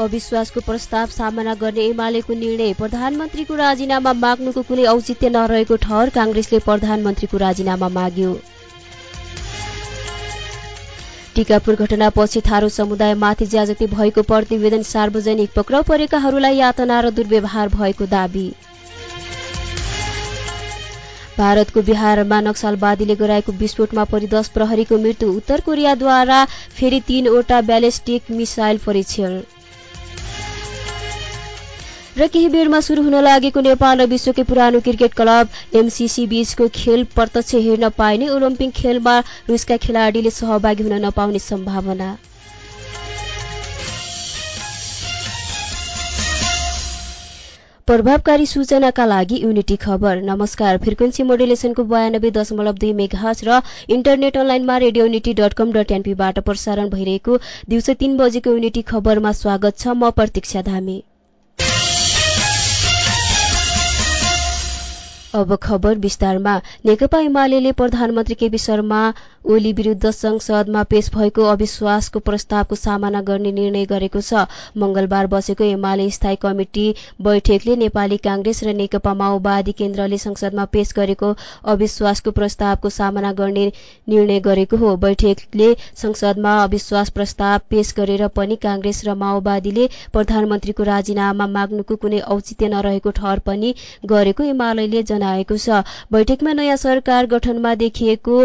अविश्वासको प्रस्ताव सामना गर्ने एमालेको निर्णय। प्रधानमन्त्रीको राजीनामा माग्नुको कुनै औचित्य नरहेको ठहर काङ्ग्रेसले प्रधानमन्त्रीको राजीनामा माग्यो। टिकापुर घटनापछि थारू समुदायमाथि ज्याजती भएको प्रतिवेदन सार्वजनिक पक्राउ परेकाहरूलाई यातना र दुर्व्यवहार भएको दावी। भारतको बिहारमा नक्सलवादीले गराएको विस्फोटमा परि दश प्रहरीको मृत्यु उत्तर कोरियाद्वारा फेरि तीनवटा ब्यालिस्टिक मिसाइल परीक्षण। र केही बेरमा सुरु हुन लागेको नेपाल र विश्वकै पुरानो क्रिकेट क्लब एमसिसी बीचको खेल प्रत्यक्ष हेर्न पाइने ओलम्पिक खेलमा रुसका खेलाडीले सहभागी हुन नपाउने सम्भावना। प्रभावकारी सूचनाका लागि युनिटी खबर। नमस्कार फ्रिक्वेन्सी मोडुलेसनको बयानब्बे दशमलव दुई मेघाज र इन्टरनेट अनलाइनमा radio unity dot com dot एनपीबाट प्रसारण भइरहेको दिउँसो तीन बजेको युनिटी खबरमा स्वागत छ। म प्रतीक्षा धामी। अब खबर विस्तारमा। नेकपा एमाले प्रधानमन्त्री केपी शर्मा ओली विरूद्ध संसदमा पेश भएको अविश्वासको प्रस्तावको सामना गर्ने निर्णय गरेको छ। मंगलबार बसेको एमाले स्थायी कमिटी बैठकले नेपाली कांग्रेस र नेकपा माओवादी केन्द्रले संसदमा पेश गरेको अविश्वासको प्रस्तावको सामना गर्ने निर्णय गरेको हो। बैठकले संसदमा अविश्वास प्रस्ताव पेश गरेर पनि कांग्रेस र माओवादीले प्रधानमन्त्रीको राजीनामा माग्नुको कुनै औचित्य नरहेको ठहर पनि गरेको एमाले जनाएको छ। बैठकमा नयाँ सरकार गठनमा देखिएको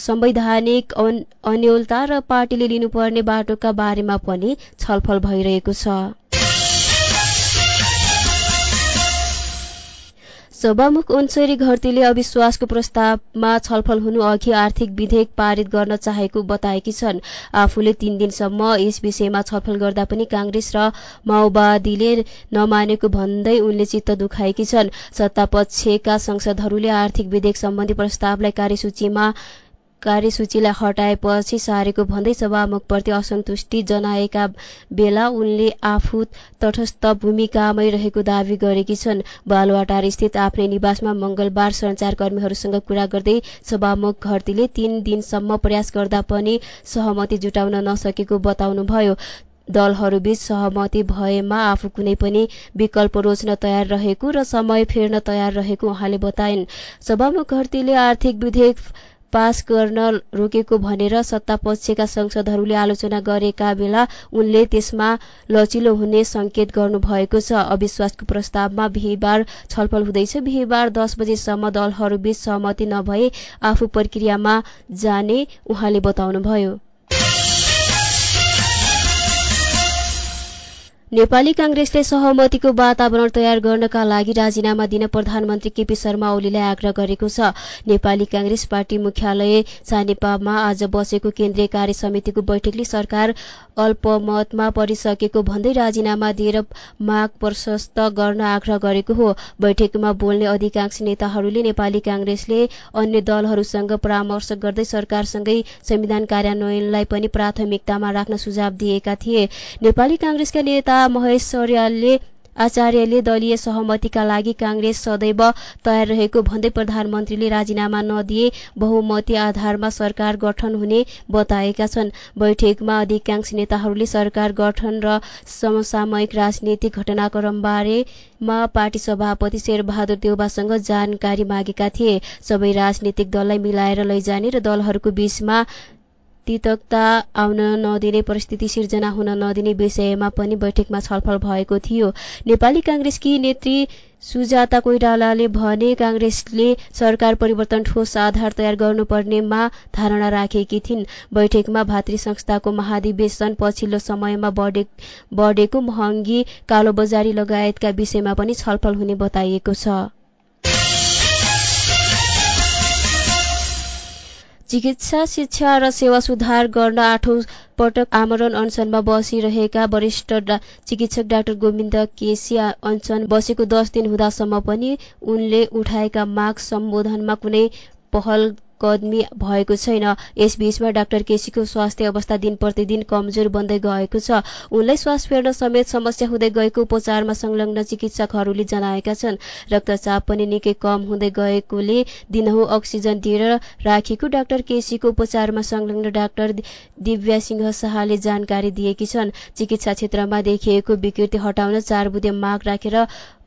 संवैधानिक अन्यलता र पार्टीले लिनुपर्ने बाटोका बारेमा पनि छलफल भइरहेको छ। सभामुख अन्सरी घरतीले अविश्वासको प्रस्तावमा छलफल हुनु अघि आर्थिक विधेयक पारित गर्न चाहेको बताएकी छन्। आफूले तीन दिनसम्म यस विषयमा छलफल गर्दा पनि कांग्रेस र माओवादीले नमानेको भन्दै उनले चित्त दुखाएकी छन्। सत्तापक्षका संसदहरूले आर्थिक विधेयक सम्बन्धी प्रस्तावलाई कार्यसूचीमा कार्यसूचीलाई हटाएपछि सारेको भन्दै सभामुखप्रति असन्तुष्टि जनाएका बेला उनले आफू तटस्थ भूमिकामै रहेको दावी गरेकी छन्। बालुवाटार स्थित आफ्नै निवासमा मंगलबार संचारकर्मीहरूसँग कुरा गर्दै सभामुख घरतीले तीन दिनसम्म प्रयास गर्दा पनि सहमति जुटाउन नसकेको बताउनुभयो। दलहरूबीच सहमति भएमा आफू कुनै पनि विकल्प रोज्न तयार रहेको र समय फेर्न तयार रहेको उहाँले बताइन्। सभामुख घरतीले आर्थिक विधेयक पास गर्न रोकेको भनेर सत्तापक्षका संसदहरूले आलोचना गरेका बेला उनले त्यसमा लचिलो हुने संकेत गर्नुभएको छ। अविश्वासको प्रस्तावमा बिहिबार छलफल हुँदैछ। बिहिबार दस बजेसम्म दलहरूबीच सहमति नभए आफू प्रक्रियामा जाने उहाँले बताउनुभयो। नेपाली कांग्रेसले सहमतिको वातावरण तयार गर्नका लागि राजीनामा दिन प्रधानमन्त्री केपी शर्मा ओलीलाई आग्रह गरेको छ। नेपाली कांग्रेस पार्टी मुख्यालय सानेपामा आज बसेको केन्द्रीय कार्य समितिको बैठकले सरकार अल्पमतमा परिसकेको भन्दै राजीनामा दिएर माग प्रशस्त गर्न आग्रह गरेको हो। बैठकमा बोल्ने अधिकांश नेताहरूले नेपाली कांग्रेसले अन्य दलहरूसँग परामर्श गर्दै सरकारसँगै संविधान कार्यान्वयनलाई पनि प्राथमिकतामा राख्न सुझाव दिएका थिए। नेपाली कांग्रेसका नेता महेश आचार्यले दलीय सहमतिका लागि कांग्रेस सदैव तयार रहेको भन्दै प्रधानमन्त्रीले राजीनामा नदिए बहुमती आधारमा सरकार गठन हुने बताएका छन्। बैठकमा अधिकांश नेताहरूले सरकार गठन र समसामयिक राजनीतिक घटनाक्रमबारेमा पार्टी सभापति शेरबहादुर देउबासँग जानकारी मागेका थिए। सबै राजनीतिक दललाई मिलाएर लैजाने र दलहरूको बीचमा तितकता आउन नदिने परिस्थिति सिर्जना हुन नदिने विषयमा पनि बैठकमा छलफल भएको थियो। नेपाली कांग्रेसकी नेत्री सुजाता कोइरालाले भने कांग्रेसले सरकार परिवर्तन ठोस आधार तयार गर्नुपर्नेमा धारणा राखेकी थिइन्। बैठकमा भातृ संस्थाको महाधिवेशन पछिल्लो समयमा बढेको महँगी कालोबजारी लगायतका विषयमा पनि छलफल हुने बताइएको छ। चिकित्सा शिक्षा र सेवा सुधार गर्न आठौं पटक आमरण अनसनमा बसिरहेका वरिष्ठ चिकित्सक डाक्टर गोविन्द केसी अनसन बसेको दस दिन हुँदासम्म पनि उनले उठाएका माग सम्बोधनमा कुनै पहल कदमी भएको छैन। यसबीचमा डाक्टर केसीको स्वास्थ्य अवस्था दिन प्रतिदिन कमजोर बन्दै गएको छ। उनलाई श्वास फेर्न समेत समस्या हुँदै गएको उपचारमा संलग्न चिकित्सकहरूले जनाएका छन्। रक्तचाप पनि निकै कम हुँदै गएकोले दिनहुँ अक्सिजन दिएर राखेको डाक्टर केसीको उपचारमा संलग्न डाक्टर दिव्या सिंह शाहले जानकारी दिएकी छन्। चिकित्सा क्षेत्रमा देखिएको विकृति हटाउन चार बुधे माग राखेर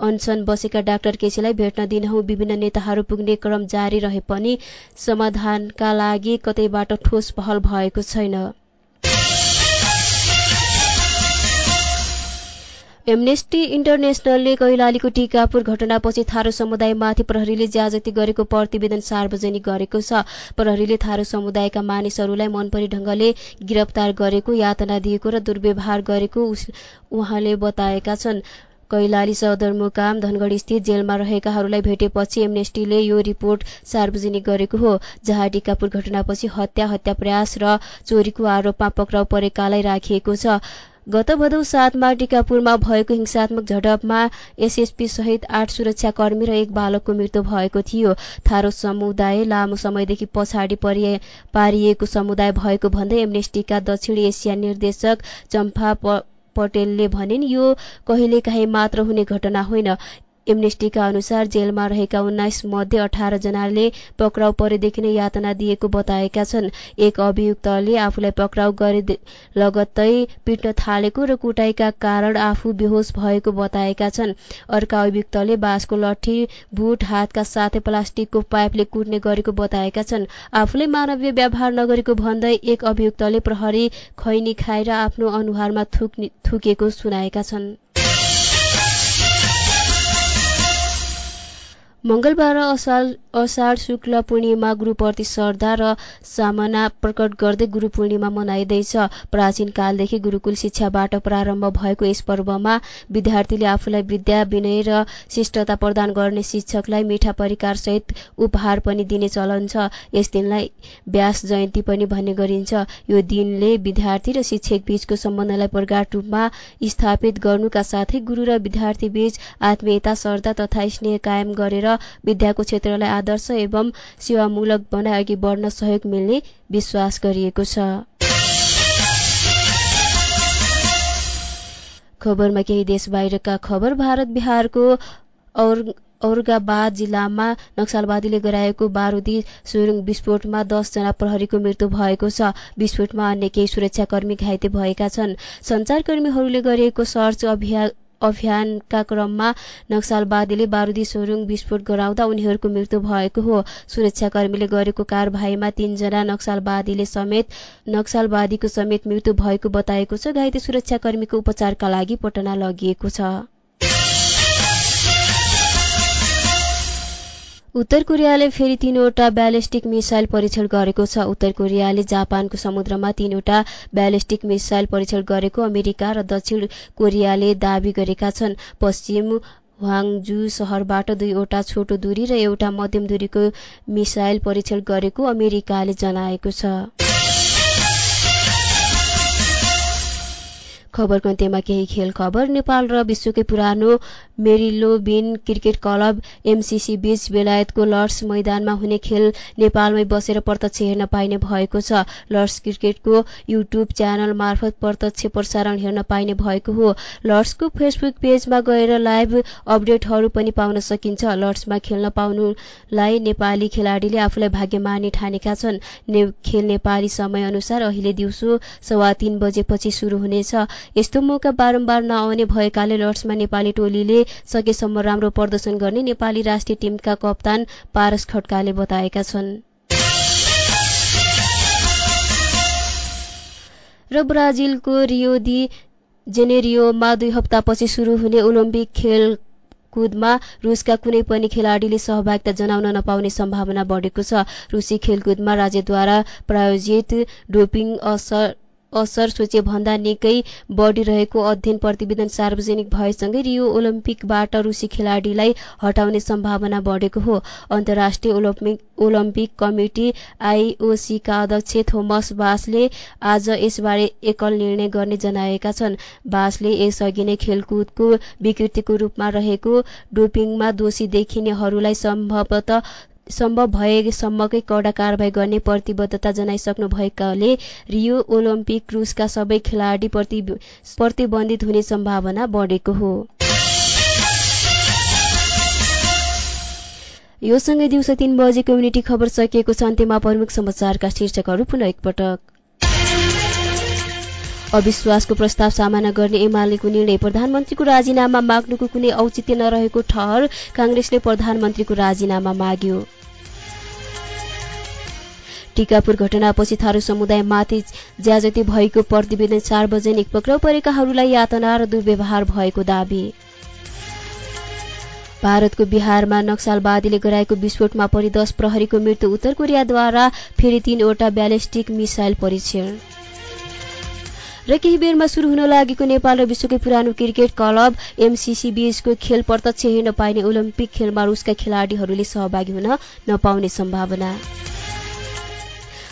अनसन बसेका डाक्टर केसीलाई भेट्न दिनहुँ। विभिन्न नेताहरू पुग्ने क्रम जारी रहे पनि समाधानका लागि कतैबाट ठोस पहल भएको छैन। एमनेस्टी इन्टरनेसनलले कैलालीको टिकापुर घटनापछि थारू समुदायमाथि प्रहरीले ज्याजती गरेको प्रतिवेदन सार्वजनिक गरेको छ। प्रहरीले थारू समुदायका मानिसहरूलाई मनपरी ढंगले गिरफ्तार गरेको यातना दिएको र दुर्व्यवहार गरेको उहाँले बताएका छन्। कैलाली सदरमुकाम धनगढी स्थित जेलमा रहेकाहरूलाई भेटेपछि एमनेस्टीले यो रिपोर्ट सार्वजनिक गरेको हो जहाँ टिकापुर घटनापछि हत्या हत्या प्रयास र चोरीको आरोपमा पक्राउ परेकालाई राखिएको छ। गत भदौ सातमा टिकापुरमा भएको हिंसात्मक झडपमा एसएसपी सहित आठ सुरक्षाकर्मी र एक बालकको मृत्यु भएको थियो। थारो समुदाय लामो समयदेखि पछाडि पारिएको समुदाय भएको भन्दै एमनेस्टीका दक्षिण एसिया निर्देशक चम्पा पटेलले भनिन् यो कहिलेकाहीँ मात्र हुने घटना होइन। एमनेस्टीका अनुसार जेलमा रहेका उन्नाइस मध्ये अठार जनाले पक्राउ परेदेखि नै यातना दिएको बताएका छन्। एक अभियुक्तले आफूलाई पक्राउ गरे लगत्तै पिट्न थालेको र कुटाइका कारण आफू बेहोस भएको बताएका छन्। अर्का अभियुक्तले बाँसको लट्ठी बुट हातका साथै प्लास्टिकको पाइपले कुट्ने गरेको बताएका छन्। आफूले मानवीय व्यवहार नगरेको भन्दै एक अभियुक्तले प्रहरी खैनी खाएर आफ्नो अनुहारमा थुकेको सुनाएका छन्। मंगलबार असाढ शुक्ल पूर्णिमा गुरूप्रति श्रद्धा र सामना प्रकट गर्दै गुरू पूर्णिमा मनाइँदैछ। प्राचीन कालदेखि गुरूकुल शिक्षाबाट प्रारम्भ भएको यस पर्वमा विद्यार्थीले आफूलाई विद्या विनय र शिष्टता प्रदान गर्ने शिक्षकलाई मिठा परिकार सहित उपहार पनि दिने चलन छ। यस दिनलाई व्यास जयन्ती पनि भन्ने गरिन्छ। यो दिनले विद्यार्थी र शिक्षक बीचको सम्बन्धलाई प्रगाढ रूपमा स्थापित गर्नुका साथै गुरू र विद्यार्थी बीच आत्मीयता श्रद्धा तथा स्नेह कायम गरेर विद्याको क्षेत्रलाई आदर्श एवं सेवामूलक बनाई अघि बढ्न सहयोग मिल्ने विश्वास गरिएको छ। खबरमा केही देश बाहिरका खबर भारत बिहारको औरंगाबाद जिल्लामा नक्सलवादीले गराएको बारूदी सुरुङ विस्फोटमा दसजना प्रहरीको मृत्यु भएको छ। विस्फोटमा अन्य केही सुरक्षाकर्मी घाइते भएका छन्। सञ्चारकर्मीहरूले गरेको सर्च अभियान अभियानका क्रममा नक्सलवादीले बारूदी सोरुङ विस्फोट गराउँदा उनीहरूको मृत्यु भएको हो। सुरक्षाकर्मीले गरेको कारवाहीमा तीनजना नक्सलवादीले समेत नक्सलवादीको समेत मृत्यु भएको बताएको छ। घाइते सुरक्षाकर्मीको उपचारका लागि पटना लगिएको छ। उत्तर कोरियाले फेरि तीनवटा ब्यालिस्टिक मिसाइल परीक्षण गरेको छ। उत्तर कोरियाले जापानको समुद्रमा तीनवटा ब्यालिस्टिक मिसाइल परीक्षण गरेको अमेरिका र दक्षिण कोरियाले दावी गरेका छन्। पश्चिम ह्वाङजु सहरबाट दुईवटा छोटो दूरी र एउटा मध्यम दूरीको मिसाइल परीक्षण गरेको अमेरिकाले जनाएको छ। खबरको अन्त्यमा केही खेल खबर। नेपाल र विश्वकै पुरानो मेरिलोबिन क्रिकेट क्लब एमसीसी बीच बेलायतको लर्ड्स मैदानमा हुने खेल नेपालमै बसेर प्रत्यक्ष हेर्न पाइने भएको छ। लर्ड्स क्रिकेटको युट्युब च्यानल मार्फत प्रत्यक्ष प्रसारण हेर्न पाइने भएको हो। लर्ड्सको फेसबुक पेजमा गएर लाइभ अपडेटहरू पनि पाउन सकिन्छ। लर्ड्समा खेल्न पाउनुलाई नेपाली खेलाडीले आफूलाई भाग्यमानी ठानेका छन्। खेल नेपाली समय अनुसार अहिले दिउँसो सवा तीन बजेपछि सुरु हुनेछ। यस्तो मौका बारम्बार नआउने भएकाले लर्ड्समा नेपाली टोलीले सकेसम्म राम्रो प्रदर्शन गर्ने नेपाली राष्ट्रिय टिमका कप्तान पारस खड्काले बताएका छन्। र ब्राजिलको रियो दि जेनेरियोमा दुई हप्तापछि सुरु हुने ओलम्पिक खेल कुदमा रुसका कुनै पनि खेलाडीले सहभागिता जनाउन नपाउने सम्भावना बढेको छ। रुसी खेलकुदमा राज्यद्वारा प्रायोजित डोपिङ असर असर सोचे भन्दा निकै बढिरहेको अध्ययन प्रतिवेदन सार्वजनिक भएसँगै रियो ओलम्पिकबाट रुसी खेलाडीलाई हटाउने सम्भावना बढेको हो। अन्तर्राष्ट्रिय ओलम्पिक कमिटी आइओसीका अध्यक्ष थोमस बासले आज यसबारे एकल निर्णय गर्ने जनाएका छन्। बासले यसअघि नै खेलकुदको विकृतिको रूपमा रहेको डोपिङमा दोषी देखिनेहरूलाई सम्भवत सम्भव भएसम्मकै कडा कारवाही गर्ने प्रतिबद्धता जनाइसक्नु भएकाले रियो ओलम्पिक क्रुजका सबै खेलाडी प्रतिबन्धित हुने सम्भावना बढेको हो। यो सँगै दिउँसो तीन बजे कम्युनिटी खबर सकिएको छ। अन्त्यमा प्रमुख समाचारका शीर्षकहरू पुनः एकपटक। अविश्वासको प्रस्ताव सामना गर्ने एमालेको निर्णय। प्रधानमन्त्रीको राजीनामा माग्नुको कुनै औचित्य नरहेको ठहर काङ्ग्रेसले प्रधानमन्त्रीको राजीनामा माग्यो। टिकापुर घटनापछि थारू समुदायमाथि ज्याजती भएको प्रतिवेदन सार्वजनिक पक्राउ परेकाहरूलाई यातना र दुर्व्यवहार भएको दावी। भारतको बिहारमा नक्सलवादीले गराएको विस्फोटमा परि दश प्रहरीको मृत्यु उत्तर कोरियाद्वारा फेरि तीनवटा ब्यालिस्टिक मिसाइल परीक्षण। र केही बेरमा सुरु हुन लागेको नेपाल र विश्वकै पुरानो क्रिकेट क्लब एमसिसी खेल प्रत्यक्ष हेर्न पाइने ओलम्पिक खेलमा रुसका खेलाडीहरूले सहभागी हुन नपाउने सम्भावना।